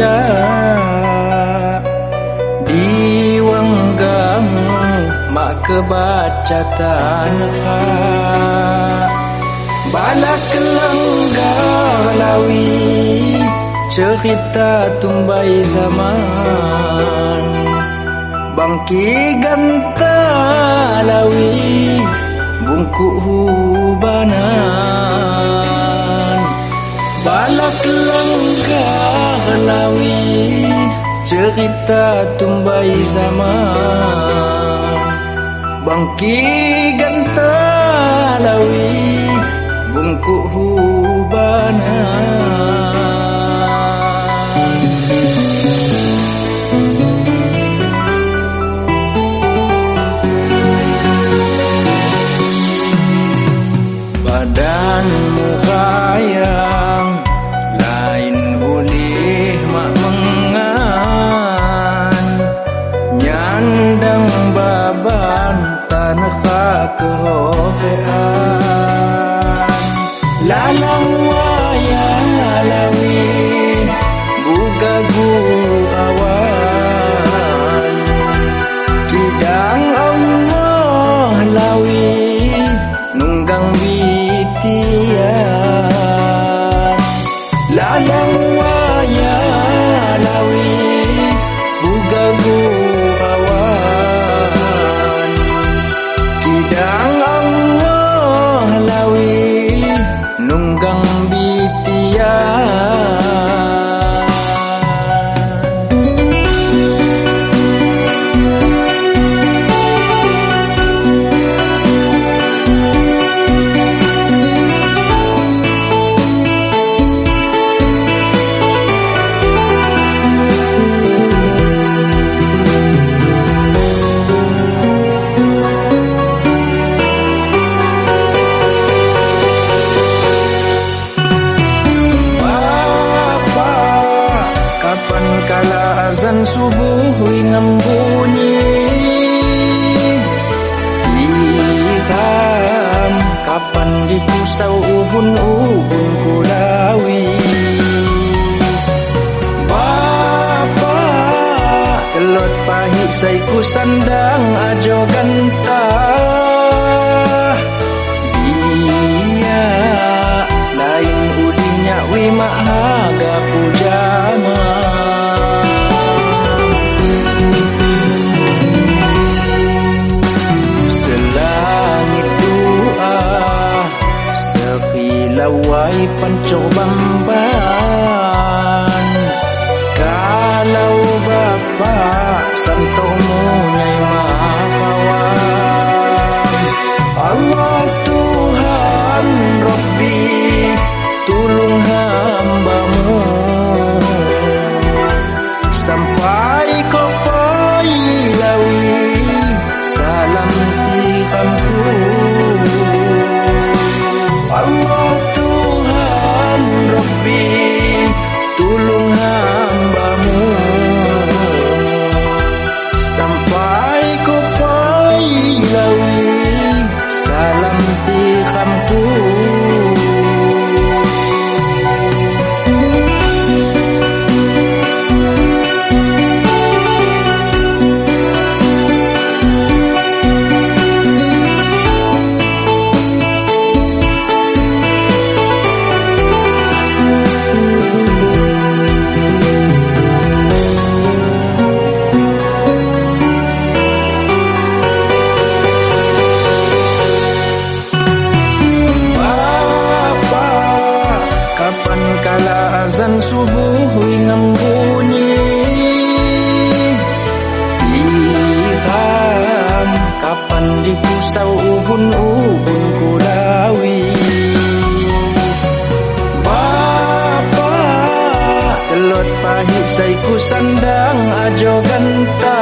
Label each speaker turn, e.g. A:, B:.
A: panja Diwang gamu mak kebaca tanha Balak kelangga lawi Cerita tumbai zaman. Bangki ganta lawi Bungku hubanan. Balak langga lawi Cerita tumbai zaman. Bangki ganta lawi Bungku hubanan badanmu sayang Al-Quran Lalawa ya Alawi Buka gul awan Kidang Allah Lawi Nunggang kala azan subuh inam bunyi Hitam kapan dikusau ubun-ubun kulawi Bapak telot pahit saya kusandang ajo gantang laway pancobamban. Kau Say sandang ajo ganta